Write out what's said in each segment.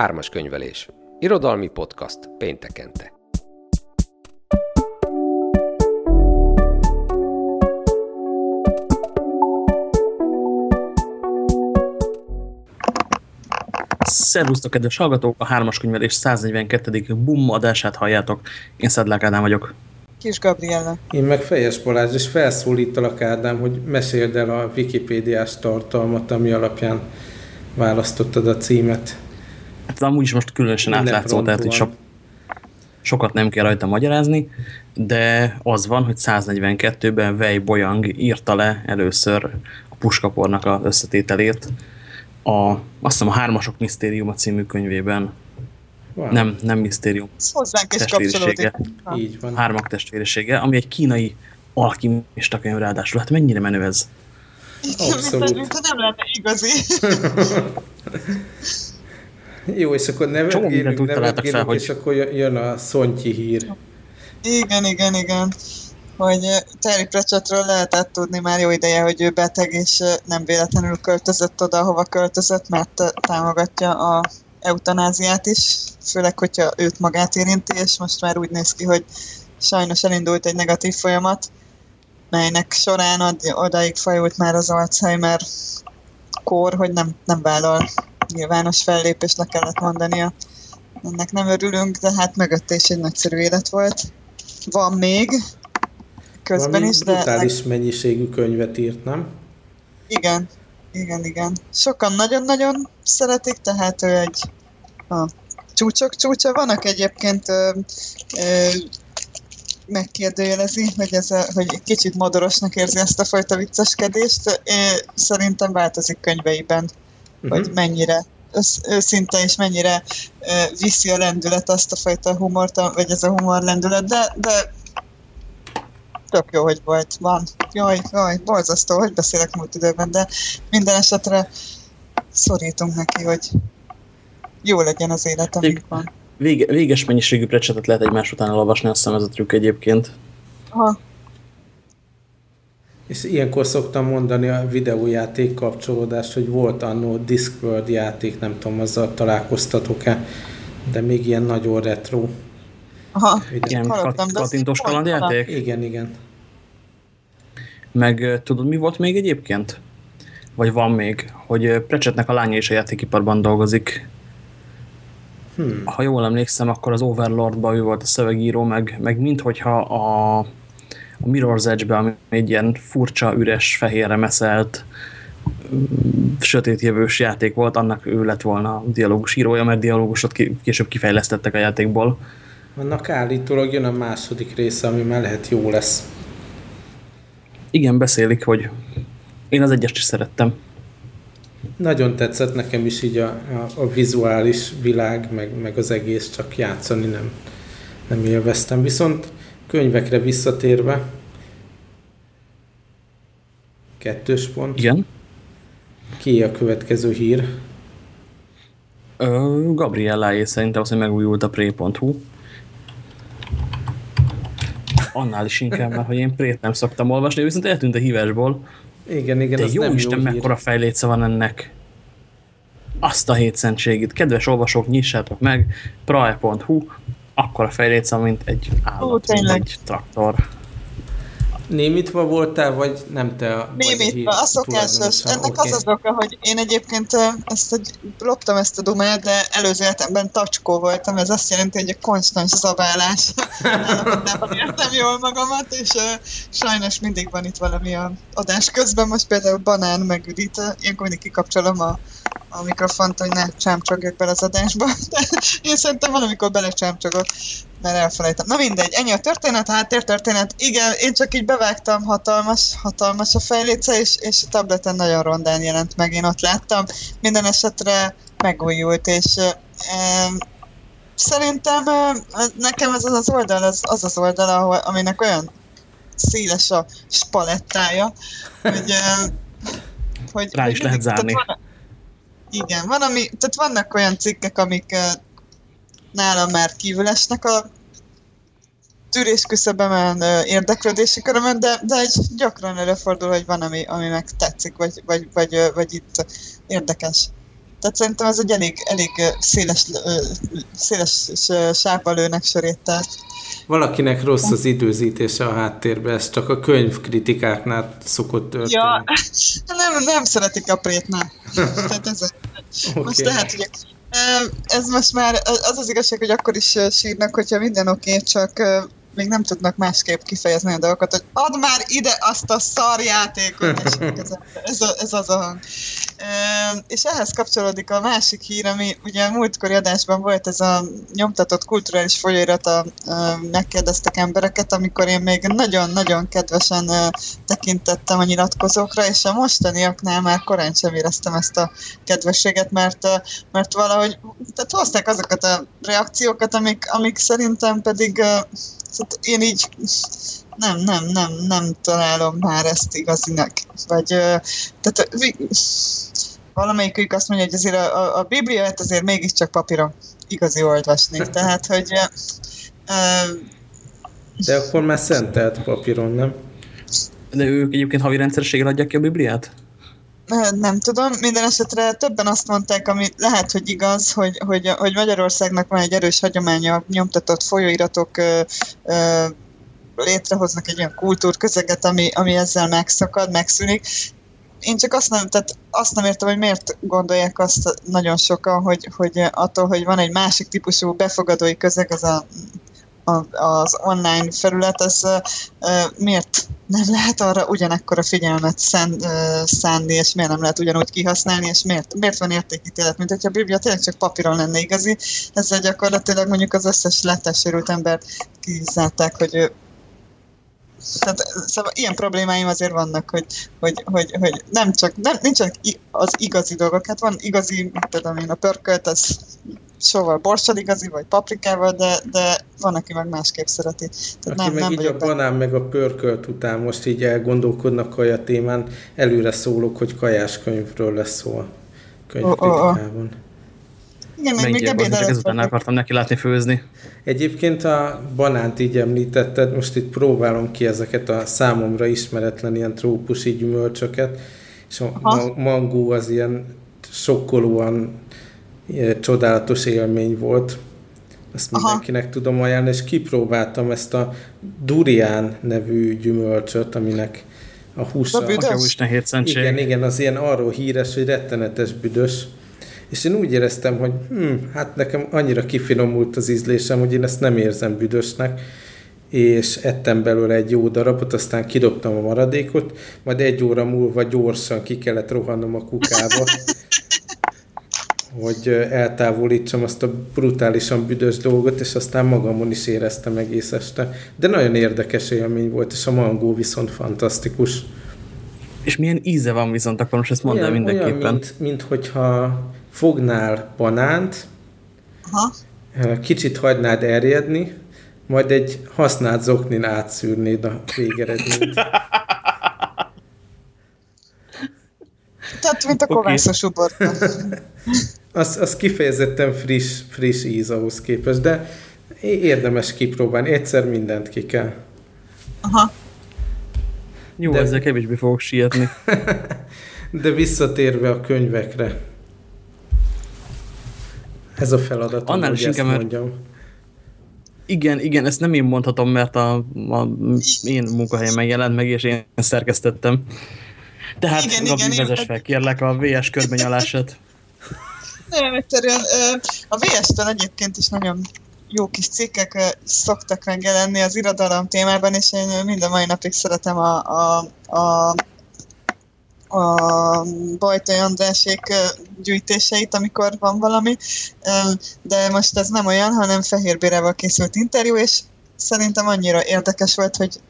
Ármas könyvelés. Irodalmi podcast péntekente. Szervusztok, kedves hallgatók! A hármas könyvelés 142. BUM adását halljátok. Én Szedlák Ádám vagyok. Kis Gabriella. Én meg Fejes Balázs, és felszólítalak Ádám, hogy meséld el a Wikipédiás tartalmat, ami alapján választottad a címet. Hát amúgy is most különösen átlátszó, tehát hogy sok, sokat nem kell rajta magyarázni, de az van, hogy 142-ben Vej Boyang írta le először a puskapornak az összetételét, a, azt hiszem a Hármasok Misztériuma című könyvében. Wow. Nem, nem misztérium. hozzánk is kapcsolódik. Így van. Hármak testvérisége, ami egy kínai alkimista könyv ráadásul. Hát mennyire menő ez? Abszolút. Mint, nem lenne igazi. Jó, és akkor nevetgélünk, nevetgélünk, hogy... és akkor jön a szontyi hír. Igen, igen, igen hogy Terry Pratchettről lehetett tudni már jó ideje, hogy ő beteg, és nem véletlenül költözött oda, ahova költözött, mert támogatja a eutanáziát is, főleg, hogyha őt magát érinti, és most már úgy néz ki, hogy sajnos elindult egy negatív folyamat, melynek során odaig fajult már az Alzheimer kór, hogy nem, nem vállal nyilvános fellépést le kellett mondania. Ennek nem örülünk, de hát mögött is egy nagyszerű élet volt. Van még, közben Valami is, de... brutális mennyiségű könyvet írt, nem? Igen, igen, igen. Sokan nagyon-nagyon szeretik, tehát ő egy a csúcsok csúcsa. Vannak egyébként ö, ö, megkérdőjelezi, hogy, ez a, hogy kicsit modorosnak érzi ezt a fajta vicceskedést. Én szerintem változik könyveiben, uh-huh. hogy mennyire ősz, őszinte és mennyire ö, viszi a lendület azt a fajta humort, vagy ez a humor lendület, de, de tök jó, hogy volt, van. Jaj, jaj, borzasztó, hogy beszélek múlt időben, de minden esetre szorítunk neki, hogy jó legyen az élet, amik van. Vége, véges mennyiségű precsetet lehet egymás után olvasni, azt hiszem ez a trükk egyébként. Ha. És ilyenkor szoktam mondani a videójáték kapcsolódást, hogy volt annó Discworld játék, nem tudom, azzal találkoztatok-e, de még ilyen nagyon retro. Aha, ilyen kat, kalandjáték? Igen, igen. Meg tudod, mi volt még egyébként? Vagy van még, hogy Precsetnek a lánya is a játékiparban dolgozik. Hmm. Ha jól emlékszem, akkor az Overlordban ő volt a szövegíró, meg, meg minthogyha a, a Mirror's Edge-be, ami egy ilyen furcsa, üres, fehérre meszelt, sötétjövős játék volt, annak ő lett volna a dialógus írója, mert dialógusot később kifejlesztettek a játékból. Annak állítólag jön a második része, ami már lehet jó lesz. Igen, beszélik, hogy én az egyest is szerettem. Nagyon tetszett nekem is így a, a, a vizuális világ, meg, meg az egész, csak játszani nem, nem élveztem. Viszont könyvekre visszatérve, kettős pont. Igen. Ki a következő hír? Gabrielláé szerintem az, hogy megújult a Pré.hu annál is inkább, mert hogy én prét nem szoktam olvasni, viszont eltűnt a hívásból. Igen, igen, De jó nem Isten, jó mekkora hír. fejléce van ennek. Azt a hétszentségét. Kedves olvasók, nyissátok meg, prae.hu, akkora fejléce, mint egy állat, Ó, mint egy traktor. Némitva voltál, vagy nem te a Némitva, a szokásos. Ennek okay. az az oka, hogy én egyébként ezt, hogy loptam ezt a dumát, de előző életemben tacskó voltam, ez azt jelenti, hogy a konstans zabálás állapotában értem jól magamat, és uh, sajnos mindig van itt valami a adás közben, most például banán megüdít, ilyenkor mindig kikapcsolom a, a mikrofont, hogy ne csámcsogjak bele az adásba, de én szerintem valamikor belecsámcsogok mert elfelejtem. Na mindegy, ennyi a történet, háttértörténet. Igen, én csak így bevágtam, hatalmas, hatalmas a fejléce, és, és a tableten nagyon rondán jelent meg, én ott láttam. Minden esetre megújult, és e, szerintem e, nekem ez az oldal, az az, az oldal, ahol, aminek olyan széles a spalettája, hogy, e, hogy Rá is lehet zárni. van, igen, van, ami, tehát vannak olyan cikkek, amik nálam már kívül esnek a tűrés küszöbemen, érdeklődési körömön, de, de egy gyakran előfordul, hogy van, ami, ami meg tetszik, vagy, vagy, vagy, vagy itt érdekes. Tehát szerintem ez egy elég, elég széles, széles sápa lőnek sörét. Tehát. Valakinek rossz az időzítése a háttérben, ez csak a könyvkritikáknál szokott történni. Ja, nem, nem szeretik a prétnál. Tehát ez, okay. Most lehet, hogy ez most már az az igazság, hogy akkor is sírnak, hogyha minden oké, okay, csak még nem tudnak másképp kifejezni a dolgokat, hogy add már ide azt a szarjátékot, és ez, a, ez az a hang. E, és ehhez kapcsolódik a másik hír, ami ugye a múltkori adásban volt ez a nyomtatott kulturális folyóirat, a, a, megkérdeztek embereket, amikor én még nagyon-nagyon kedvesen tekintettem a nyilatkozókra, és a mostaniaknál már korán sem éreztem ezt a kedvességet, mert, mert valahogy tehát hozták azokat a reakciókat, amik, amik szerintem pedig Szóval én így nem, nem, nem, nem találom már ezt igazinak. Vagy, tehát valamelyikük azt mondja, hogy azért a, a, a Bibliát azért mégiscsak papíron igazi olvasni. Tehát, hogy de akkor már szentelt papíron, nem? De ők egyébként havi rendszerességgel adják ki a Bibliát? Nem tudom, minden esetre többen azt mondták, ami lehet, hogy igaz, hogy, hogy, hogy Magyarországnak van egy erős hagyománya nyomtatott folyóiratok ö, ö, létrehoznak egy olyan kultúrközeget, ami, ami ezzel megszakad, megszűnik. Én csak azt nem, tehát azt nem értem, hogy miért gondolják azt nagyon sokan, hogy, hogy attól, hogy van egy másik típusú befogadói közeg, ez a az online felület, az miért nem lehet arra ugyanekkor a figyelmet szán, szánni, és miért nem lehet ugyanúgy kihasználni, és miért, miért van értékítélet, mint hogyha a Biblia tényleg csak papíron lenne igazi. Ezzel gyakorlatilag mondjuk az összes letesérült embert kizárták, hogy ő tehát, szóval ilyen problémáim azért vannak, hogy, hogy, hogy, hogy nem csak, nem, nincsenek az igazi dolgok, hát van igazi, tudom én, a pörkölt, az soval borssal igazi, vagy paprikával, de, de van, aki meg másképp szereti. Tehát aki nem, meg nem így a banán, meg a pörkölt után most így elgondolkodnak kaja témán, előre szólok, hogy kajás könyvről lesz szó a könyvkritikában. Oh, oh, oh. Igen, meg még ebéd előtt ezután akartam neki látni főzni. Egyébként a banánt így említetted, most itt próbálom ki ezeket a számomra ismeretlen ilyen trópusi gyümölcsöket, és a Aha. mangó az ilyen sokkolóan csodálatos élmény volt. Azt Aha. mindenkinek tudom ajánlani, és kipróbáltam ezt a durián nevű gyümölcsöt, aminek a húsa... A büdös? Igen, igen, az ilyen arról híres, hogy rettenetes büdös. És én úgy éreztem, hogy hm, hát nekem annyira kifinomult az ízlésem, hogy én ezt nem érzem büdösnek, és ettem belőle egy jó darabot, aztán kidobtam a maradékot, majd egy óra múlva gyorsan ki kellett rohannom a kukába, hogy eltávolítsam azt a brutálisan büdös dolgot, és aztán magamon is éreztem egész este. De nagyon érdekes élmény volt, és a mangó viszont fantasztikus. És milyen íze van viszont, akkor most ezt mondd el mindenképpen. Olyan, mint, mint hogyha fognál banánt, Aha. kicsit hagynád erjedni, majd egy használt zoknin átszűrnéd a végeredményt. Tehát, mint a kovászos uborka. az, az kifejezetten friss, friss íz ahhoz képest, de érdemes kipróbálni. Egyszer mindent ki kell. Aha. Jó, de... ezzel kevésbé fogok sietni. de visszatérve a könyvekre. Ez a feladat, Annál is inkább, mondjam. Igen, igen, ezt nem én mondhatom, mert a, a én munkahelyemen jelent meg, és én szerkesztettem. Tehát, igen, Gabi, igen, vezess fel, kérlek a VS körbenyalását. Nem, egyszerűen a VS-től egyébként is nagyon jó kis cikkek szoktak megjelenni az irodalom témában, és én minden mai napig szeretem a, a, a a Bajtai Andrásék gyűjtéseit, amikor van valami, de most ez nem olyan, hanem Fehér készült interjú, és szerintem annyira érdekes volt, hogy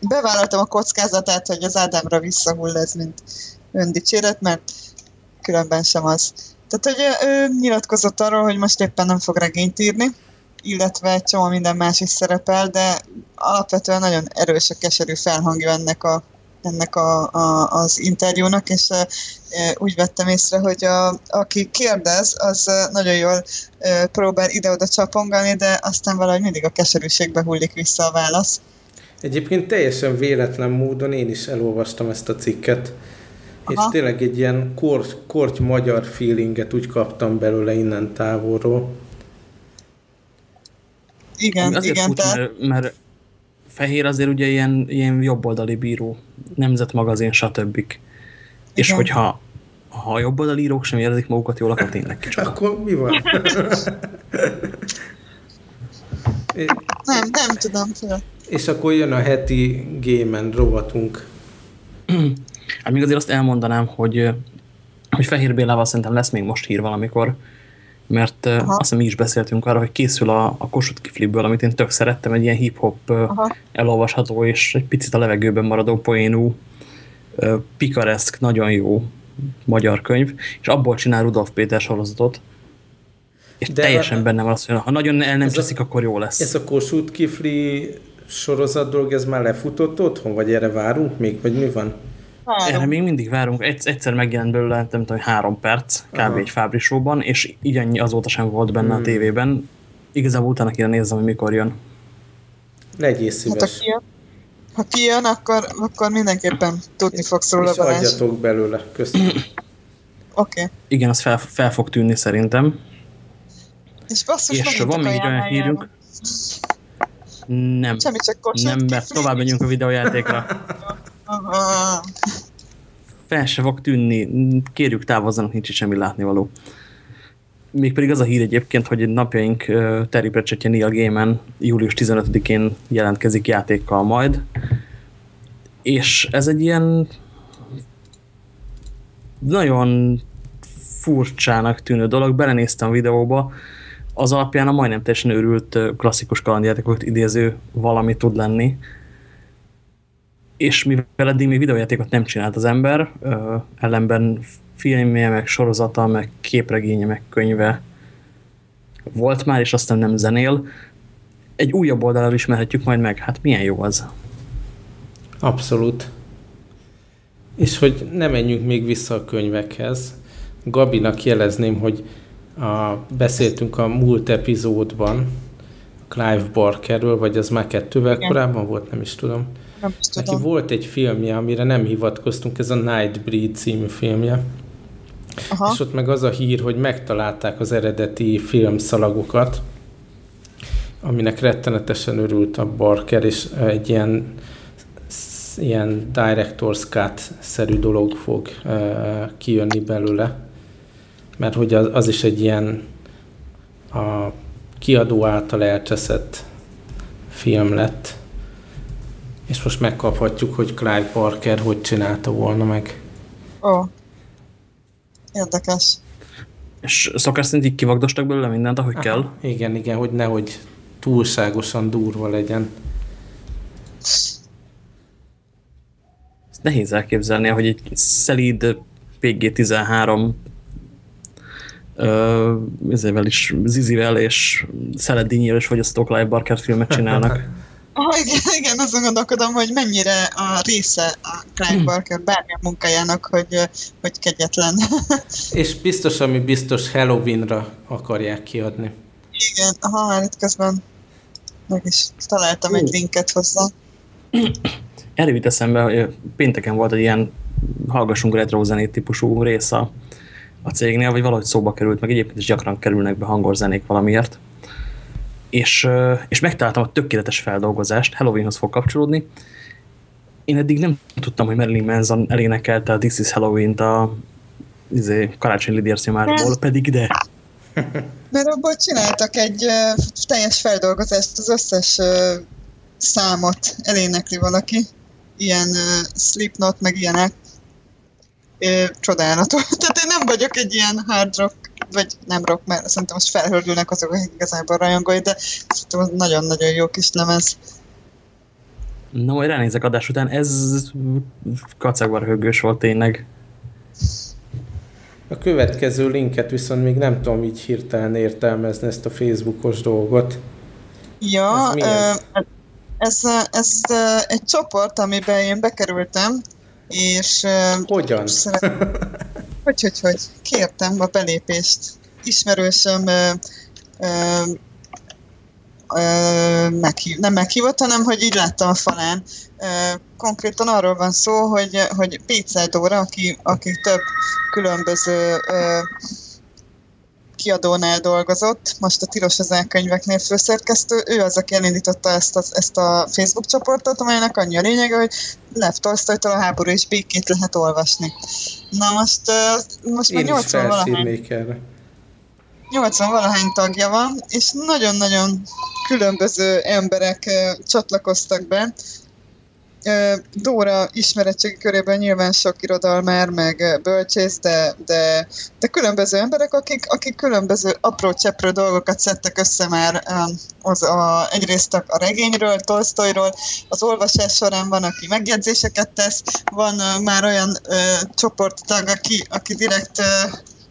bevállaltam a kockázatát, hogy az Ádámra visszahull ez, mint öndicséret, mert különben sem az. Tehát, hogy ő nyilatkozott arról, hogy most éppen nem fog regényt írni, illetve egy csomó minden más is szerepel, de alapvetően nagyon erős a keserű felhangja ennek a ennek a, a, az interjúnak, és e, úgy vettem észre, hogy a, aki kérdez, az nagyon jól e, próbál ide-oda csapongani, de aztán valahogy mindig a keserűségbe hullik vissza a válasz. Egyébként teljesen véletlen módon én is elolvastam ezt a cikket, és tényleg egy ilyen kort, korty magyar feelinget úgy kaptam belőle innen távolról. Igen, Azért igen. Fut, tehát... mert, mert fehér azért ugye ilyen, ilyen jobboldali bíró, nemzetmagazin, stb. Igen. És hogyha ha a jobboldali írók sem érzik magukat jól, akkor tényleg kicsoda. Akkor mi van? nem, nem tudom. És akkor jön a heti Gémen rovatunk. Hát még azért azt elmondanám, hogy, hogy Fehér Bélával szerintem lesz még most hír valamikor, mert Aha. azt hiszem mi is beszéltünk arra, hogy készül a, a Kossuth Kifliből, amit én tök szerettem, egy ilyen hip-hop elolvasható és egy picit a levegőben maradó poénú, pikareszk, nagyon jó magyar könyv, és abból csinál Rudolf Péter sorozatot, és De teljesen a, benne van az, hogy ha nagyon el nem cseszik, akkor jó lesz. Ez a Kossuth Kifli sorozat dolog, ez már lefutott otthon, vagy erre várunk még, vagy mi van? Várom. Erre még mindig várunk. Egyszer megjelent belőle, nem tudom, három perc, kb. Aha. egy fábrisóban, és így annyi azóta sem volt benne hmm. a tévében. Igazából utána kéne nézzem, hogy mikor jön. Legyél szíves. Hát, ha kijön, ha kijön akkor, akkor mindenképpen tudni fogsz róla. És adjatok belőle. Köszönöm. Oké. Okay. Igen, az fel, fel fog tűnni szerintem. És basszus, és van még egy olyan hírünk. Nem. Semmi csak Nem, mert tovább megyünk a videójátékra. Fel se fog tűnni. Kérjük távozzanak, nincs semmi látnivaló. Mégpedig az a hír egyébként, hogy napjaink Terry Pratchettje Neil Gaiman július 15-én jelentkezik játékkal majd. És ez egy ilyen nagyon furcsának tűnő dolog. Belenéztem a videóba, az alapján a majdnem teljesen őrült klasszikus kalandjátékokat idéző valami tud lenni. És mivel eddig még videójátékot nem csinált az ember, ellenben filmje, meg sorozata, meg képregénye, meg könyve volt már, és aztán nem zenél. Egy újabb oldalról ismerhetjük majd meg. Hát milyen jó az. Abszolút. És hogy ne menjünk még vissza a könyvekhez. Gabinak jelezném, hogy a, beszéltünk a múlt epizódban Clive Barkerről, vagy az már kettővel Igen. korábban volt, nem is tudom. Nem tudom. Neki volt egy filmje, amire nem hivatkoztunk, ez a Nightbreed című filmje. Aha. És ott meg az a hír, hogy megtalálták az eredeti filmszalagokat, aminek rettenetesen örült a Barker, és egy ilyen ilyen director's cut-szerű dolog fog uh, kijönni belőle mert hogy az, az is egy ilyen a kiadó által elcseszett film lett, és most megkaphatjuk, hogy Clive Parker hogy csinálta volna meg. Ó, oh. érdekes. És szokás szerint így kivagdostak belőle mindent, ahogy Aha. kell? Igen, igen, hogy nehogy túlságosan durva legyen. Ezt nehéz elképzelni, hogy egy szelíd PG-13 ezével is, Zizivel és Szeleddinyél és a Clive Barker filmet csinálnak. Oh, igen, igen, azon gondolkodom, hogy mennyire a része a Clive Barker bármilyen munkájának, hogy, hogy kegyetlen. és biztos, ami biztos Halloweenra akarják kiadni. Igen, aha, itt közben meg is találtam egy linket hozzá. Erről jut eszembe, hogy pénteken volt egy ilyen hallgassunk retro zenét típusú rész a a cégnél, vagy valahogy szóba került, meg egyébként is gyakran kerülnek be hangos zenék valamiért. És, és megtaláltam a tökéletes feldolgozást, Halloweenhoz fog kapcsolódni. Én eddig nem tudtam, hogy Marilyn Manson elénekelte a This is Halloween-t a izé, Karácsony Lidier szimárból, pedig de. Mert abból csináltak egy uh, teljes feldolgozást, az összes uh, számot elénekli valaki. Ilyen uh, Slipknot, meg ilyenek csodálatos. Tehát én nem vagyok egy ilyen hard rock, vagy nem rock, mert szerintem most felhördülnek azok, akik igazából rajongói, de szerintem nagyon-nagyon jó kis lemez. Na, majd ránézek adás után, ez kacagvar höggős volt tényleg. A következő linket viszont még nem tudom így hirtelen értelmezni ezt a Facebookos dolgot. Ja, ez, ez, ez, ez egy csoport, amiben én bekerültem, és... Hogyan? Szeret... hogy, hogy, hogy. Kértem a belépést. Ismerősöm ö, ö, ö, meghív, nem meghívott, hanem hogy így láttam a falán. Ö, konkrétan arról van szó, hogy, hogy Pécel Dóra, aki, aki több különböző ö, kiadónál dolgozott, most a Tilos az elkönyveknél főszerkesztő, ő az, aki elindította ezt a, ezt a Facebook csoportot, amelynek annyi a lényege, hogy Lev Tolstoytól a háború és békét lehet olvasni. Na most, most már 80 valahány, 80 valahány tagja van, és nagyon-nagyon különböző emberek csatlakoztak be, Dóra ismeretségi körében nyilván sok irodalmár, meg bölcsész, de, de, de különböző emberek, akik, akik különböző apró cseprő dolgokat szedtek össze már az a, egyrészt a regényről, Tolstoyról, az olvasás során van, aki megjegyzéseket tesz, van már olyan ö, csoporttag, aki, aki direkt ö,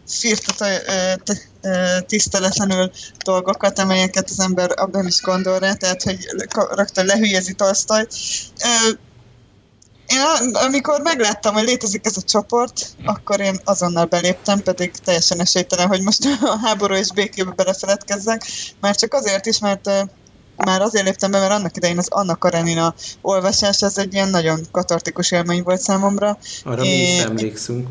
firtat tiszteletlenül dolgokat, amelyeket az ember abban is gondol rá, tehát hogy rögtön lehülyezi Tolstoy. Én amikor megláttam, hogy létezik ez a csoport, akkor én azonnal beléptem, pedig teljesen esélytelen, hogy most a háború és békébe belefeledkezzek, mert csak azért is, mert már azért léptem be, mert annak idején az Anna Karenina olvasás, ez egy ilyen nagyon katartikus élmény volt számomra. Arra mi is emlékszünk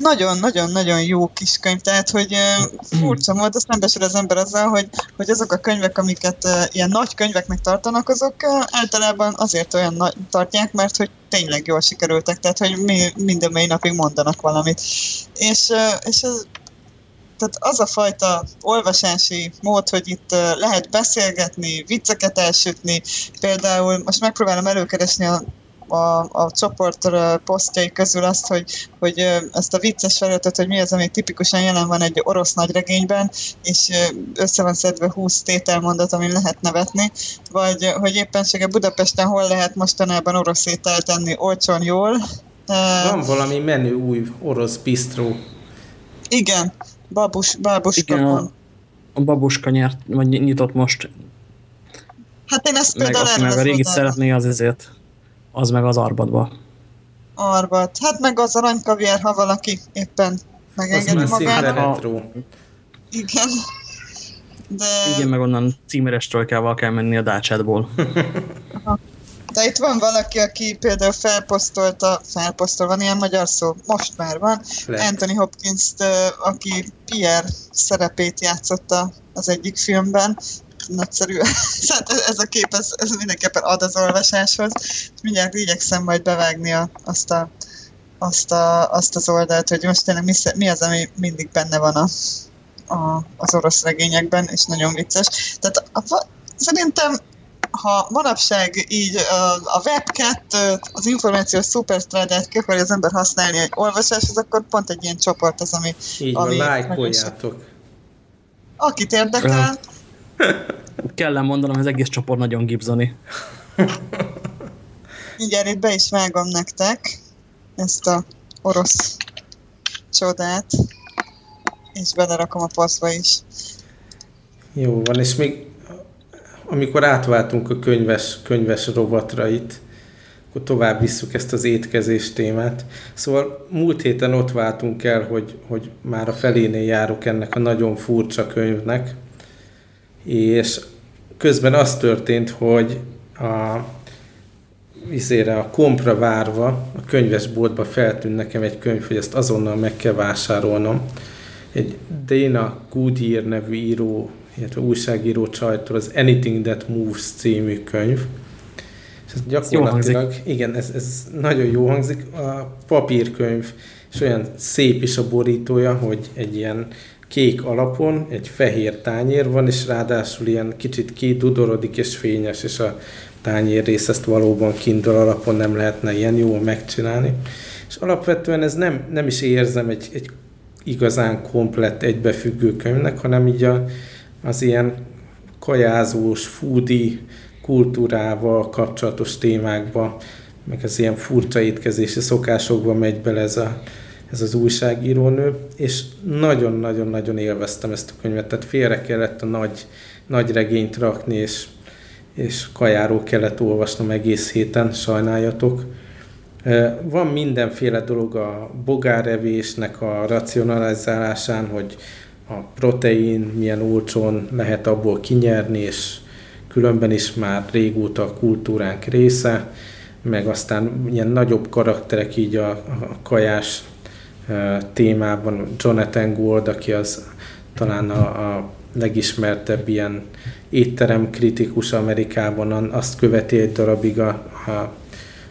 nagyon-nagyon-nagyon jó kis könyv, tehát hogy furcsa mód, azt szembesül az ember azzal, hogy, hogy azok a könyvek, amiket ilyen nagy könyveknek tartanak, azok általában azért olyan nagy, tartják, mert hogy tényleg jól sikerültek, tehát hogy mi, minden mai napig mondanak valamit. És, és ez, tehát az a fajta olvasási mód, hogy itt lehet beszélgetni, vicceket elsütni, például most megpróbálom előkeresni a a, a csoport posztjai közül azt, hogy, hogy ezt a vicces felületet, hogy mi az, ami tipikusan jelen van egy orosz nagyregényben, és össze van szedve 20 tételmondat, amin lehet nevetni, vagy hogy éppensége Budapesten hol lehet mostanában orosz ételt enni olcsón jól. Van valami menő új orosz bistró. Igen, babus, babuska Igen, a, a babuska nyert, vagy nyitott most. Hát én ezt például meg, meg a régit szeretné, az ezért. Az meg az arbatba. Arbat. Hát meg az aranykaviár, ha valaki éppen megengedi magának. Igen. De... Igen, meg onnan címeres trojkával kell menni a dácsádból. De itt van valaki, aki például felposztolta, felposztol, van ilyen magyar szó, most már van, Lehet. Anthony hopkins aki Pierre szerepét játszotta az egyik filmben, nagyszerű. hát ez a kép, ez, ez mindenképpen ad az olvasáshoz. Mindjárt igyekszem majd bevágni a, azt, a, azt, a, azt az oldalt, hogy most tényleg mi, mi az, ami mindig benne van a, a, az orosz regényekben, és nagyon vicces. Tehát a, szerintem ha manapság így a, a Web2, az információs szuperstrádát ki akarja az ember használni egy olvasáshoz, akkor pont egy ilyen csoport az, ami... Így ami van, lájkoljátok. Akit érdekel, Kell mondanom, az egész csoport nagyon gibzoni. Igen, itt be is vágom nektek ezt a orosz csodát, és belerakom a posztba is. Jó van, és még amikor átváltunk a könyves, könyves rovatra itt, akkor tovább visszük ezt az étkezés témát. Szóval múlt héten ott váltunk el, hogy, hogy már a felénél járok ennek a nagyon furcsa könyvnek, és közben az történt, hogy a izére a kompra várva a könyvesboltba feltűnt nekem egy könyv, hogy ezt azonnal meg kell vásárolnom. Egy Dana Goodyear nevű író, illetve újságíró csajtól az Anything That Moves című könyv. És ez gyakorlatilag, igen, ez, ez nagyon jó hangzik. A papírkönyv, és olyan szép is a borítója, hogy egy ilyen kék alapon egy fehér tányér van, és ráadásul ilyen kicsit kidudorodik és fényes, és a tányér rész ezt valóban Kindle alapon nem lehetne ilyen jól megcsinálni. És alapvetően ez nem, nem is érzem egy, egy igazán komplett egybefüggő könyvnek, hanem így a, az ilyen kajázós, foodie kultúrával kapcsolatos témákba, meg az ilyen furcsa étkezési szokásokba megy bele ez a, ez az újságírónő, és nagyon-nagyon-nagyon élveztem ezt a könyvet, tehát félre kellett a nagy, nagy regényt rakni, és, és kajáról kellett olvasnom egész héten, sajnáljatok. Van mindenféle dolog a bogárevésnek a racionalizálásán, hogy a protein milyen olcsón lehet abból kinyerni, és különben is már régóta a kultúránk része, meg aztán ilyen nagyobb karakterek így a, a kajás témában, Jonathan Gould, aki az talán a, a legismertebb ilyen étterem kritikus Amerikában, azt követi egy darabig a, a,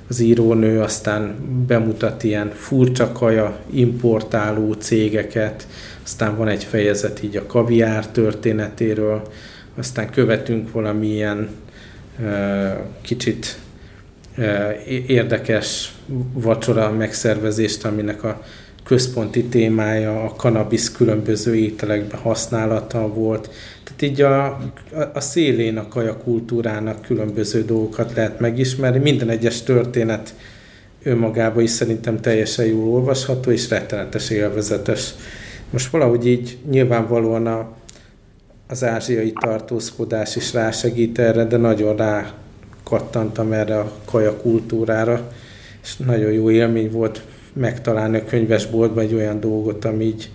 az írónő, aztán bemutat ilyen furcsa kaja, importáló cégeket, aztán van egy fejezet így a kaviár történetéről, aztán követünk valamilyen kicsit érdekes vacsora megszervezést, aminek a központi témája a kanabisz különböző ételekben használata volt. Tehát így a, a szélén a kaja kultúrának különböző dolgokat lehet megismerni. Minden egyes történet önmagában is szerintem teljesen jól olvasható és rettenetes élvezetes. Most valahogy így nyilvánvalóan a, az ázsiai tartózkodás is rásegít erre, de nagyon rá kattantam erre a kaja kultúrára, és nagyon jó élmény volt megtalálni a könyvesboltban egy olyan dolgot, ami így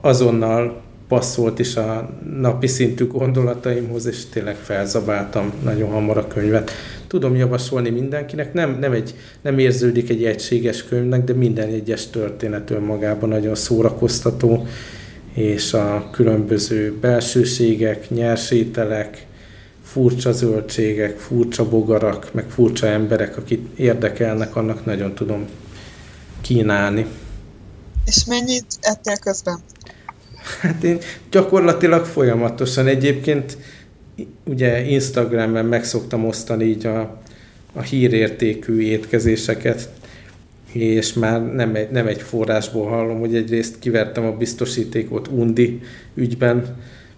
azonnal passzolt is a napi szintű gondolataimhoz, és tényleg felzabáltam nagyon hamar a könyvet. Tudom javasolni mindenkinek, nem, nem, egy, nem érződik egy egységes könyvnek, de minden egyes történet önmagában nagyon szórakoztató, és a különböző belsőségek, nyersételek, furcsa zöldségek, furcsa bogarak, meg furcsa emberek, akik érdekelnek, annak nagyon tudom kínálni. És mennyit ettél közben? Hát én gyakorlatilag folyamatosan egyébként ugye Instagramon meg szoktam osztani így a, a hírértékű étkezéseket, és már nem egy, nem egy forrásból hallom, hogy egyrészt kivertem a biztosítékot undi ügyben,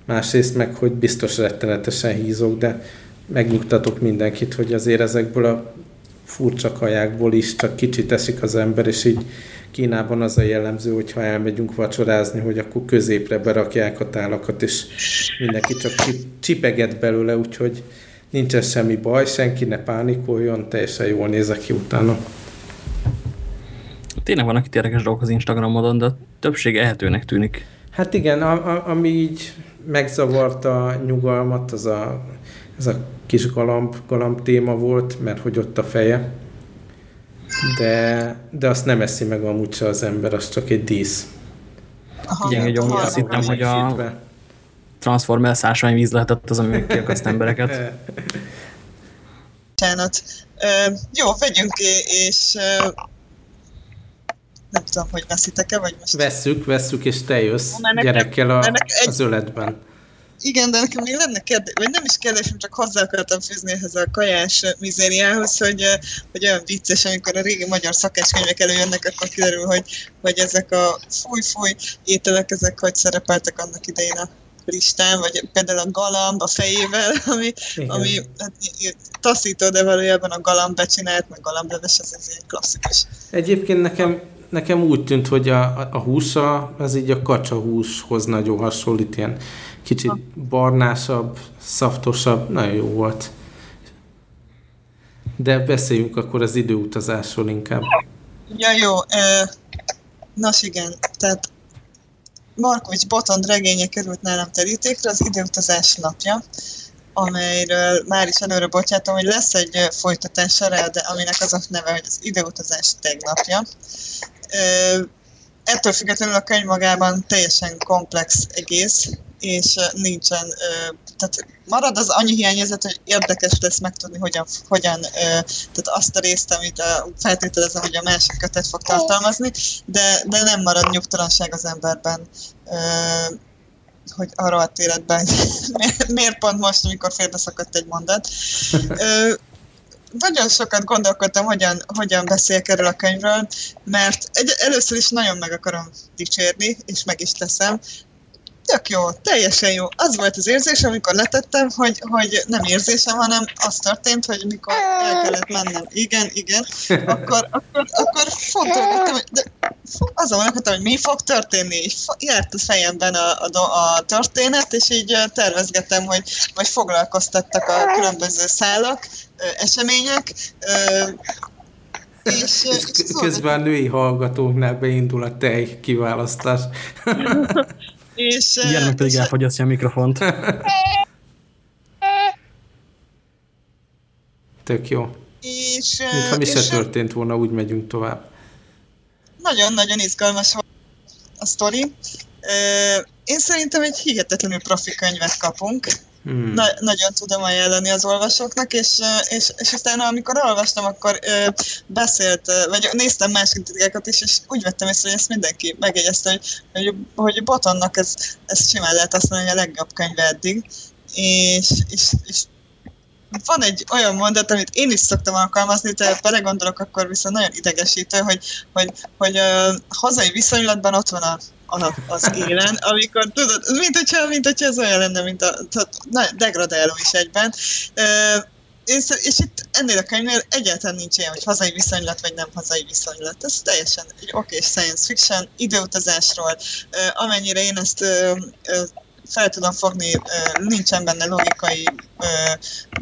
másrészt meg, hogy biztos rettenetesen hízok, de megnyugtatok mindenkit, hogy azért ezekből a furcsa kajákból is csak kicsit eszik az ember, és így Kínában az a jellemző, hogy ha elmegyünk vacsorázni, hogy akkor középre berakják a tálakat, és mindenki csak csipeget belőle, úgyhogy nincsen semmi baj, senki ne pánikoljon, teljesen jól nézek ki utána. Tényleg vannak itt érdekes dolgok az Instagramodon, de a többség ehetőnek tűnik. Hát igen, a, a, ami így megzavarta a nyugalmat, az a, ez a kis galamb, galamb téma volt, mert hogy ott a feje. De, de azt nem eszi meg amúgy se az ember, az csak egy dísz. Aha, Igen, hogy azt hittem, hogy a Transformers víz lehetett az, ami kiakaszt embereket. Bocsánat. jó, vegyünk ki, és tudom, hogy veszitek-e, vagy most... Vesszük, vesszük, és te jössz gyerekkel a, egy... az öletben. Igen, de nekem még lenne kérdés, vagy nem is kérdésem, csak hozzá akartam fűzni ehhez a kajás mizériához, hogy, hogy olyan vicces, amikor a régi magyar szakácskönyvek előjönnek, akkor kiderül, hogy, hogy ezek a fúj-fúj ételek, ezek hogy szerepeltek annak idején a listán, vagy például a galamb a fejével, ami, ami hát, taszító, de valójában a galamb becsinált, meg galambleves, ez egy klasszikus. Egyébként nekem nekem úgy tűnt, hogy a, a húsa, az így a kacsa húshoz nagyon hasonlít, ilyen kicsit barnásabb, szaftosabb, nagyon jó volt. De beszéljünk akkor az időutazásról inkább. Ja, jó. Nos igen, tehát Markovics Botond regénye került nálam terítékre, az időutazás napja, amelyről már is előre bocsátom, hogy lesz egy folytatás rá, de aminek az a neve, hogy az időutazás tegnapja. Ettől függetlenül a könyv magában teljesen komplex egész, és nincsen, tehát marad az annyi hiányzat, hogy érdekes lesz megtudni, hogyan, hogyan tehát azt a részt, amit feltételezem, hogy a másik kötet fog tartalmazni, de, de nem marad nyugtalanság az emberben, hogy arra a életben. Miért pont most, amikor félbeszakadt egy mondat nagyon sokat gondolkodtam, hogyan, hogyan beszéljek erről a könyvről, mert egy, először is nagyon meg akarom dicsérni, és meg is teszem, tök jó, teljesen jó. Az volt az érzés, amikor letettem, hogy, hogy nem érzésem, hanem az történt, hogy mikor el kellett mennem. Igen, igen. Akkor, akkor, akkor fontolgattam, hogy de azon gondolkodtam, hogy mi fog történni. És járt a fejemben a, a, a történet, és így tervezgettem, hogy vagy foglalkoztattak a különböző szálak, események, és, és, és közben a női hallgatóknál beindul a tej kiválasztás. És, a gyermek pedig és, elfogyasztja a mikrofont. Tök jó. És, Mintha mi se történt volna, úgy megyünk tovább. Nagyon-nagyon izgalmas volt a sztori. Én szerintem egy hihetetlenül profi könyvet kapunk. Hmm. Na, nagyon tudom ajánlani az olvasóknak, és, és, és aztán amikor olvastam, akkor ö, beszélt, vagy néztem más kritikákat is, és úgy vettem észre, hogy ezt mindenki megjegyezte, hogy, hogy, hogy Botonnak ez, ez simán lehet azt mondani, hogy a legjobb könyve eddig, és, és, és van egy olyan mondat, amit én is szoktam alkalmazni, de belegondolok, akkor viszont nagyon idegesítő, hogy, hogy, hogy a hazai viszonylatban ott van a a, az élen, amikor tudod, mint hogyha, mint hogyha ez olyan lenne, mint a, na, degradáló is egyben. Uh, és, és itt ennél a könyvnél egyáltalán nincs ilyen, hogy hazai viszonylat, vagy nem hazai viszonylat. Ez teljesen egy oké science fiction, időutazásról, uh, amennyire én ezt uh, uh, fel tudom fogni, nincsen benne logikai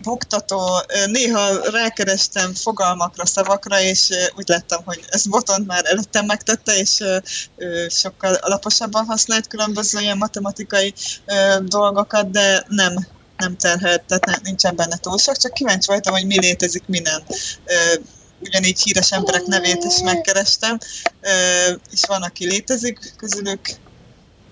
buktató. Néha rákerestem fogalmakra, szavakra, és úgy láttam, hogy ez Botont már előttem megtette, és sokkal alaposabban használt különböző ilyen matematikai dolgokat, de nem nem terhelt, tehát nincsen benne túl sok, csak kíváncsi voltam, hogy mi létezik, mi nem. Ugyanígy híres emberek nevét is megkerestem, és van, aki létezik közülük,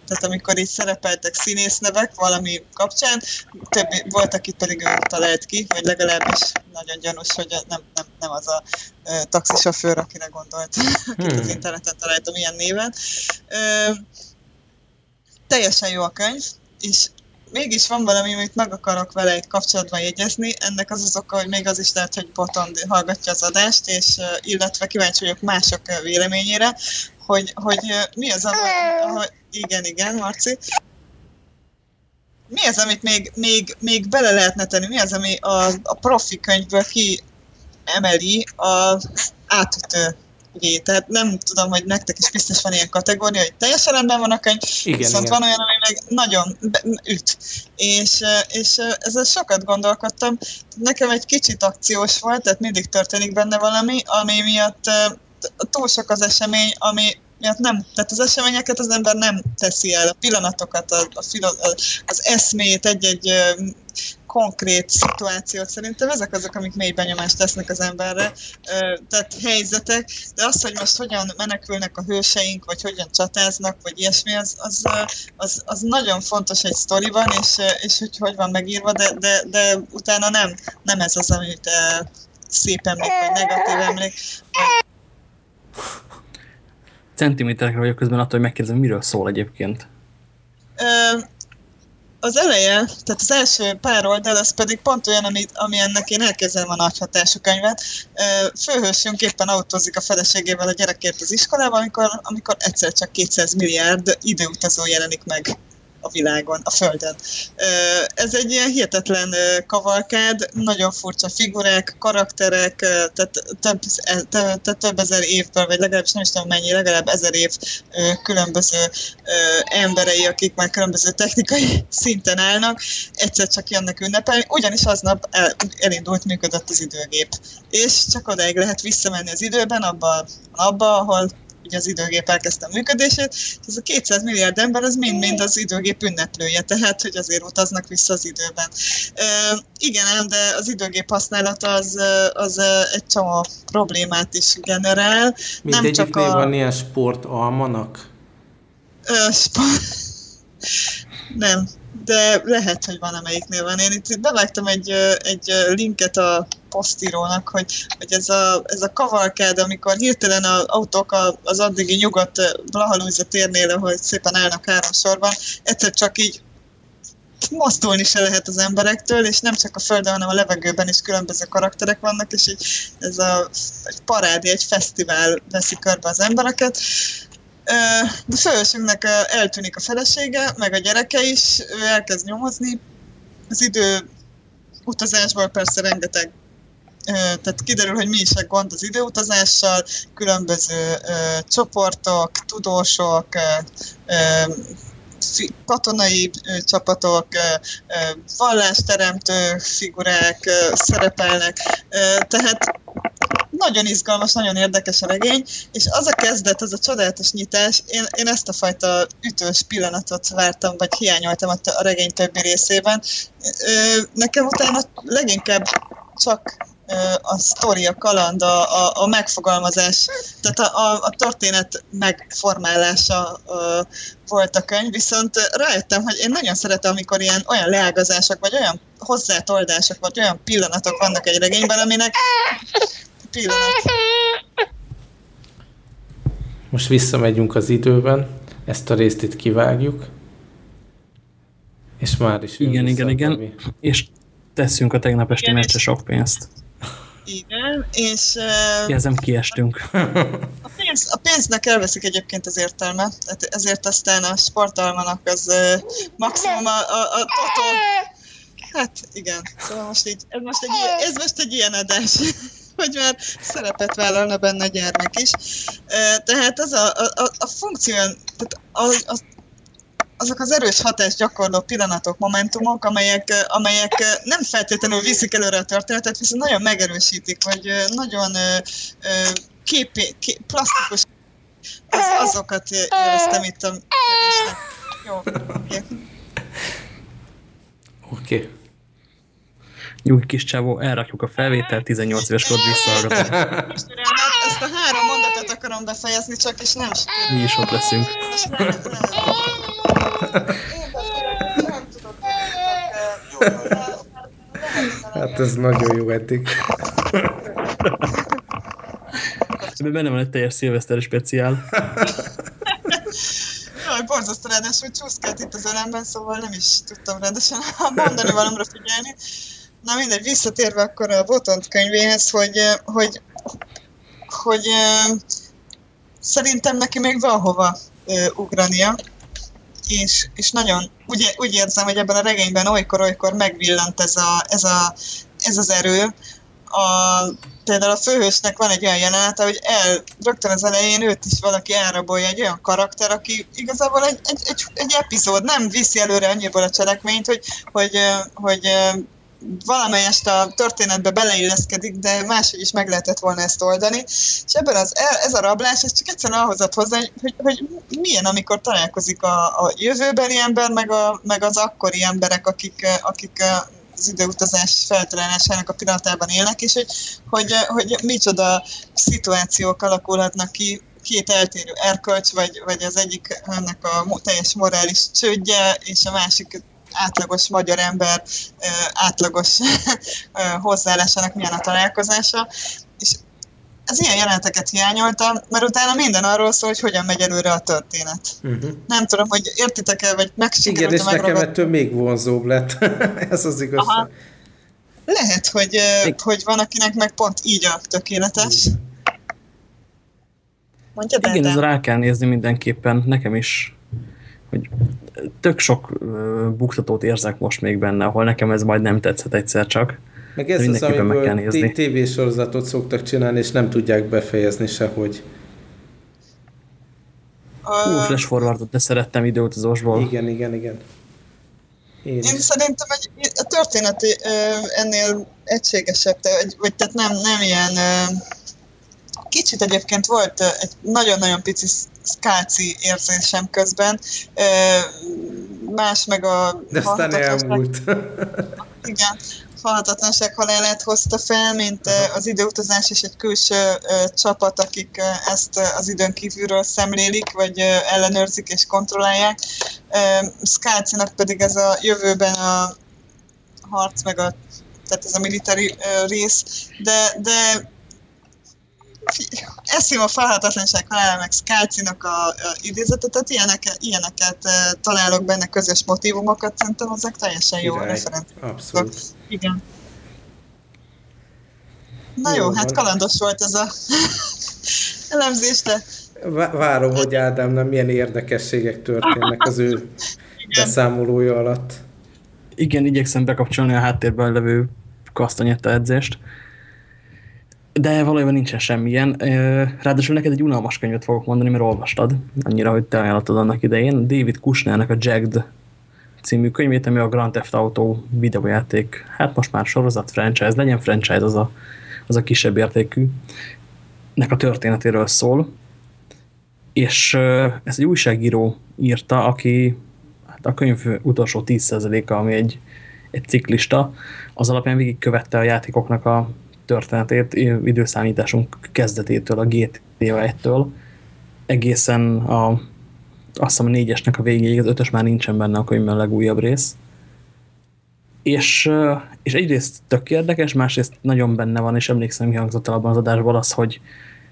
tehát amikor így szerepeltek színésznevek valami kapcsán, többi, volt, akit pedig ő talált ki, vagy legalábbis nagyon gyanús, hogy nem, nem, nem az a e, taxisofőr, akire gondolt, akit hmm. az interneten találtam ilyen néven. E, teljesen jó a könyv, és mégis van valami, amit meg akarok vele egy kapcsolatban jegyezni. Ennek az az oka, hogy még az is lehet, hogy Boton hallgatja az adást, és illetve kíváncsi vagyok mások véleményére, hogy, hogy mi az, ami, igen, igen, Marci. Mi az, amit még, még, még bele lehetne tenni? Mi az, ami a, a profi könyvből ki emeli az átütő ügyé. Tehát nem tudom, hogy nektek is biztos van ilyen kategória, hogy teljesen rendben van a könyv, igen, viszont igen. van olyan, ami meg nagyon üt. És, és ezzel sokat gondolkodtam. Nekem egy kicsit akciós volt, tehát mindig történik benne valami, ami miatt túl sok az esemény, ami miatt nem, tehát az eseményeket az ember nem teszi el, a pillanatokat, a, a filo, a, az eszmét, egy-egy konkrét szituációt szerintem. Ezek azok, amik mély benyomást tesznek az emberre, tehát helyzetek, de az, hogy most hogyan menekülnek a hőseink, vagy hogyan csatáznak, vagy ilyesmi, az, az, az, az nagyon fontos egy sztoriban, és, és hogy hogy van megírva, de, de, de utána nem, nem ez az, amit szép emlék, vagy negatív emlék, centiméterekre vagyok közben attól, hogy megkérdezem, miről szól egyébként. Ö, az eleje, tehát az első pár oldal, az pedig pont olyan, ami, ami ennek én elkezdem a nagy hatású könyvet. Főhősünk éppen autózik a feleségével a gyerekért az iskolában, amikor, amikor egyszer csak 200 milliárd időutazó jelenik meg a világon, a Földön. Ez egy ilyen hihetetlen kavalkád, nagyon furcsa figurák, karakterek, tehát több, tehát több ezer évből, vagy legalábbis nem is tudom mennyi, legalább ezer év különböző emberei, akik már különböző technikai szinten állnak, egyszer csak jönnek ünnepelni, ugyanis aznap el, elindult, működött az időgép. És csak odáig lehet visszamenni az időben, abba abba, ahol ugye az időgép elkezdte a működését, és ez a 200 milliárd ember az mind-mind az időgép ünneplője, tehát hogy azért utaznak vissza az időben. E, igen, de az időgép használata az, az egy csomó problémát is generál. Csak a... van ilyen sport almanak? E, sport... Nem, de lehet, hogy van amelyiknél van. Én itt bevágtam egy, egy linket a posztírónak, hogy, hogy ez, a, ez a kavalkád, amikor hirtelen az autók az addigi nyugodt Blahalúza térnél, ahol szépen állnak három sorban, egyszer csak így mozdulni se lehet az emberektől, és nem csak a földön, hanem a levegőben is különböző karakterek vannak, és így ez a egy parádi, egy fesztivál veszi körbe az embereket. De főösünknek eltűnik a felesége, meg a gyereke is, ő elkezd nyomozni. Az idő utazásból persze rengeteg tehát kiderül, hogy mi is a gond az időutazással, különböző csoportok, tudósok, katonai csapatok, vallásteremtő figurák szerepelnek, tehát nagyon izgalmas, nagyon érdekes a regény, és az a kezdet, az a csodálatos nyitás, én, én ezt a fajta ütős pillanatot vártam, vagy hiányoltam a regény többi részében. Nekem utána leginkább csak a sztori, a kaland, a, a, a megfogalmazás, tehát a, a, a történet megformálása a, volt a könyv, viszont rájöttem, hogy én nagyon szeretem, amikor ilyen olyan leágazások, vagy olyan hozzátoldások, vagy olyan pillanatok vannak egy regényben, aminek pillanat. Most visszamegyünk az időben, ezt a részt itt kivágjuk, és már is Igen, igen, igen, és tesszünk a tegnap esti meccse sok pénzt. Igen, és... Jelzem, kiestünk. A, pénz, a pénznek elveszik egyébként az értelme, ezért aztán a sportalmanak az maximum a, a, a totó... Hát igen, szóval most így, ez most egy, ilyen, ez most egy ilyen adás hogy már szerepet vállalna benne a gyermek is. Tehát az a, a, a funkció, tehát az, az, azok az erős hatást gyakorló pillanatok, momentumok, amelyek, amelyek nem feltétlenül viszik előre a történetet, viszont nagyon megerősítik, vagy nagyon képé, kép, plastikus az, azokat éreztem itt a Jó, oké. Okay. Oké. Okay. Nyugi kis csávó, elrakjuk a felvétel, 18 éves kod visszahallgatott. Ezt a három mondatot akarom befejezni, csak és nem Mi is ott leszünk. Hát ez nagyon jó eddig. Ebben benne van egy teljes szilveszter speciál. Jaj, borzasztó ráadásul csúszkált itt az ölemben, szóval nem is tudtam rendesen mondani valamra figyelni. Na mindegy, visszatérve akkor a Botont könyvéhez, hogy, hogy, hogy, hogy szerintem neki még van hova ugrania és, és nagyon úgy, úgy érzem, hogy ebben a regényben olykor-olykor megvillant ez, a, ez, a, ez az erő. A, például a főhősnek van egy olyan jelenet, hogy el, rögtön az elején őt is valaki elrabolja egy olyan karakter, aki igazából egy, egy, egy, egy epizód, nem viszi előre annyiból a cselekményt, hogy, hogy, hogy valamelyest a történetbe beleilleszkedik, de máshogy is meg lehetett volna ezt oldani. És ebben az, ez a rablás, ez csak egyszerűen ahhoz ad hozzá, hogy, hogy milyen, amikor találkozik a, a jövőbeli ember, meg, a, meg az akkori emberek, akik, akik az időutazás feltalálásának a pillanatában élnek, és hogy, hogy, hogy micsoda szituációk alakulhatnak ki, két eltérő erkölcs, vagy, vagy az egyik ennek a teljes morális csődje, és a másik átlagos magyar ember átlagos hozzáállásának milyen a találkozása, és az ilyen jeleneteket hiányoltam, mert utána minden arról szól, hogy hogyan megy előre a történet. Uh-huh. Nem tudom, hogy értitek-e, vagy megsikerült Igen, és nekem ettől még vonzóbb lett. Ez az igazság. Aha. Lehet, hogy, még... hogy van, akinek meg pont így a tökéletes. Mondja, Igen, ez rá kell nézni mindenképpen. Nekem is hogy tök sok buktatót érzek most még benne, ahol nekem ez majd nem tetszett egyszer csak. Meg ez az, amiből tévésorozatot szoktak csinálni, és nem tudják befejezni sehogy. Hú, flash forwardot, de szerettem időutazósból. Igen, igen, igen. Én, Én szerintem egy, a történet ennél egységesebb, vagy, vagy tehát nem, nem ilyen Kicsit egyébként volt egy nagyon-nagyon pici szkáci érzésem közben, más meg a... De aztán elmúlt. Igen, halhatatlanság halálát hozta fel, mint az időutazás és egy külső csapat, akik ezt az időn kívülről szemlélik, vagy ellenőrzik és kontrollálják. Skácinak pedig ez a jövőben a harc, meg a tehát ez a militári rész, de, de eszém a felhatatlanság halála meg Skálcinak a, a idézetet, tehát ilyeneket, ilyeneket találok benne közös motivumokat, szerintem ezek teljesen jó referenciák. Abszolút. Igen. Na jó, jó hát kalandos volt ez a elemzés, de... Várom, hogy Ádámnak milyen érdekességek történnek az ő Igen. beszámolója alatt. Igen, igyekszem bekapcsolni a háttérben levő kasztanyetta edzést. De valójában nincsen semmilyen. Ráadásul neked egy unalmas könyvet fogok mondani, mert olvastad, annyira, hogy te ajánlottad annak idején. David Kushnernek a Jagged című könyvét, ami a Grand Theft Auto videójáték, hát most már sorozat franchise, legyen franchise az a, az a kisebb értékű, nek a történetéről szól. És ez egy újságíró írta, aki hát a könyv utolsó 10%-a, ami egy, egy ciklista, az alapján végigkövette a játékoknak a történetét, időszámításunk kezdetétől, a GTA 1-től, egészen a, azt hiszem a négyesnek a végéig, az ötös már nincsen benne a könyvben a legújabb rész. És, és egyrészt tök érdekes, másrészt nagyon benne van, és emlékszem, mi hangzott el abban az adásban az, hogy,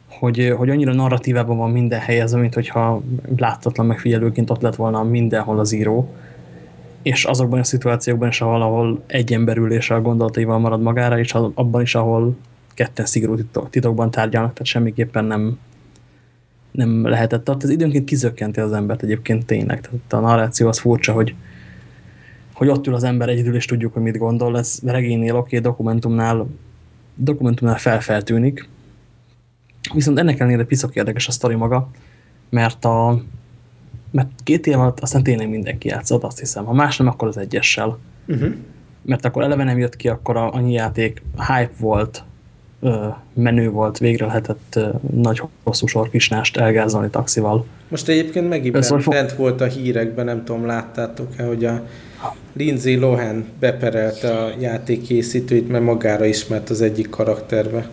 hogy, hogy annyira narratívában van minden helyezve, mint hogyha láttatlan megfigyelőként ott lett volna mindenhol az író, és azokban a szituációkban is, ahol, ahol egy ember a gondolataival marad magára, és abban is, ahol ketten szigorú titokban tárgyalnak, tehát semmiképpen nem, nem lehetett. Tehát ez időnként kizökkenti az embert egyébként tényleg. Tehát a narráció az furcsa, hogy, hogy ott ül az ember egyedül, és tudjuk, hogy mit gondol. Ez regénynél oké, okay, dokumentumnál, dokumentumnál felfeltűnik. Viszont ennek ellenére piszok érdekes a sztori maga, mert a, mert két év alatt aztán tényleg mindenki játszott, azt hiszem. Ha más nem, akkor az egyessel. Uh mhm. -huh. Mert akkor eleve nem jött ki, akkor a, annyi játék hype volt, menő volt, végre lehetett nagy hosszú sorkisnást elgázolni taxival. Most egyébként megint bent, bent volt a hírekben, nem tudom, láttátok-e, hogy a Lindsay Lohan beperelte a játékkészítőit, mert magára ismert az egyik karakterbe.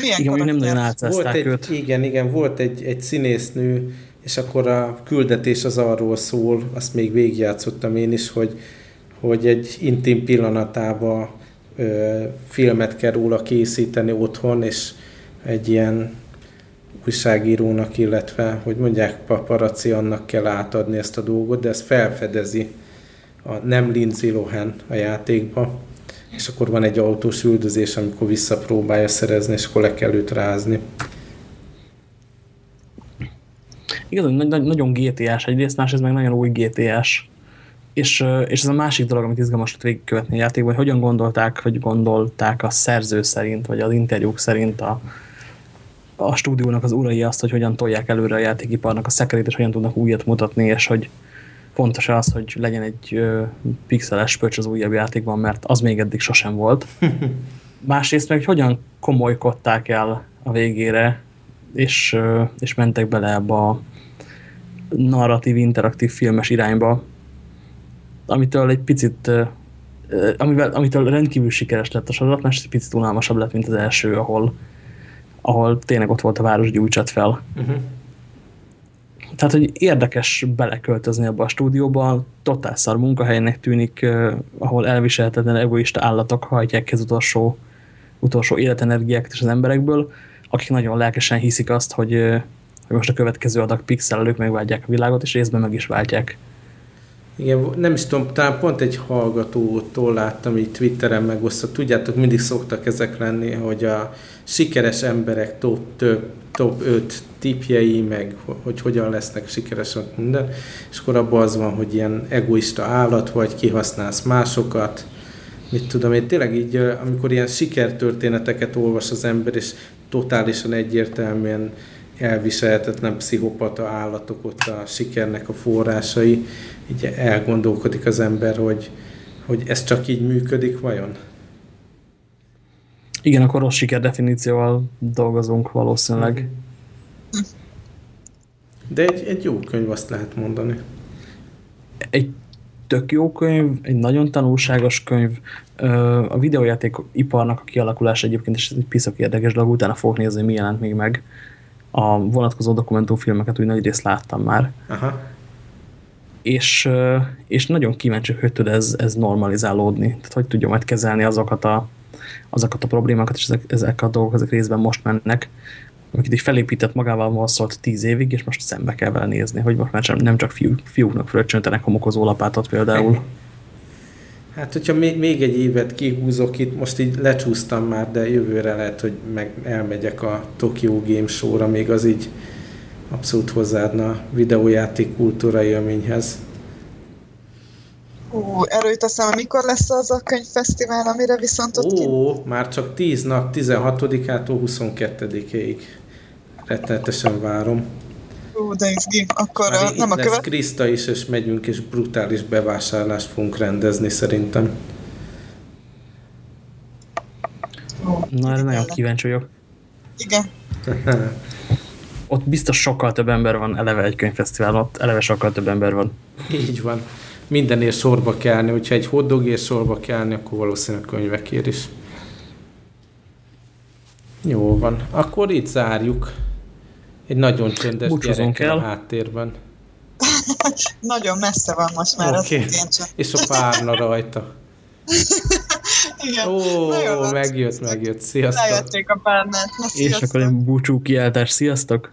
Milyen igen, karakter? nem nagyon volt egy, őt. Igen, igen, volt egy, egy színésznő, és akkor a küldetés az arról szól, azt még végigjátszottam én is, hogy, hogy egy intim pillanatába ö, filmet kell róla készíteni otthon, és egy ilyen újságírónak, illetve, hogy mondják, paparaci annak kell átadni ezt a dolgot, de ez felfedezi a nem Lindsay Lohan a játékba, és akkor van egy autós üldözés, amikor visszapróbálja szerezni, és akkor le kell őt rázni. Igaz, hogy nagyon GTA-s egyrészt, másrészt meg nagyon új GTA-s. És, és ez a másik dolog, amit izgalmas lett végigkövetni a játékban, hogy hogyan gondolták, vagy gondolták a szerző szerint, vagy az interjúk szerint a, a stúdiónak az urai azt, hogy hogyan tolják előre a játékiparnak a szekerét, és hogyan tudnak újat mutatni, és hogy fontos az, hogy legyen egy ö, pixeles pöcs az újabb játékban, mert az még eddig sosem volt. Másrészt meg, hogy hogyan komolykodták el a végére, és, ö, és mentek bele ebbe a narratív, interaktív filmes irányba, amitől egy picit amivel, amitől rendkívül sikeres lett a sorozat, mert egy picit unalmasabb lett, mint az első, ahol, ahol tényleg ott volt a város gyújtsat fel. Uh mhm. -huh. Tehát, hogy érdekes beleköltözni abba a stúdióba, totál szar munkahelynek tűnik, ahol elviselhetetlen egoista állatok hajtják az utolsó, utolsó életenergiákat is az emberekből, akik nagyon lelkesen hiszik azt, hogy, hogy most a következő adag pixelelők megváltják a világot, és részben meg is váltják. Igen, nem is tudom, talán pont egy hallgatótól láttam így Twitteren megosztott. Tudjátok, mindig szoktak ezek lenni, hogy a sikeres emberek top, top, top 5 tipjei, meg hogy hogyan lesznek sikeresek minden, és akkor abban az van, hogy ilyen egoista állat vagy, kihasználsz másokat, mit tudom én, tényleg így, amikor ilyen sikertörténeteket olvas az ember, és totálisan egyértelműen elviselhetetlen pszichopata állatok ott a sikernek a forrásai, így elgondolkodik az ember, hogy, hogy ez csak így működik vajon? Igen, akkor rossz siker definícióval dolgozunk valószínűleg. De egy, egy jó könyv, azt lehet mondani. Egy tök jó könyv, egy nagyon tanulságos könyv. A videójáték iparnak a kialakulás egyébként is egy piszak érdekes dolog, utána fogok nézni, mi jelent még meg. A vonatkozó dokumentumfilmeket úgy nagy részt láttam már. Aha és, és nagyon kíváncsi, hogy tud ez, ez normalizálódni. Tehát hogy tudja majd kezelni azokat a, azokat a problémákat, és ezek, ezek a dolgok ezek részben most mennek, amiket így felépített magával valszolt tíz évig, és most szembe kell vele nézni, hogy most már nem csak fiú, fiúknak fröccsöntenek homokozó lapátot például. Hát, hogyha még, még egy évet kihúzok itt, most így lecsúsztam már, de jövőre lehet, hogy meg elmegyek a Tokyo Game Show-ra, még az így abszolút hozzáadna a videójáték kultúra élményhez. Ó, erről jut mikor lesz az a könyvfesztivál, amire viszont ott Ó, ki... már csak 10 nap, 16-ától 22-ig. Rettenetesen várom. Ó, de izgi, akkor a, nem a követ... Krista is, és megyünk, és brutális bevásárlást fogunk rendezni szerintem. Ó, Na, erre nagyon kíváncsi vagyok. Igen. ott biztos sokkal több ember van, eleve egy könyvfesztivál, ott eleve sokkal több ember van. Így van. Mindenért sorba kellni, hogyha egy hoddogért sorba kellni, akkor valószínűleg könyvekért is. Jó van. Akkor itt zárjuk. Egy nagyon csöndes gyerek a háttérben. nagyon messze van most már okay. az És a párna rajta. Igen. Ó, megjött, megjött. Sziasztok. Lejötték a párnát. És akkor egy búcsú kiáltás. Sziasztok.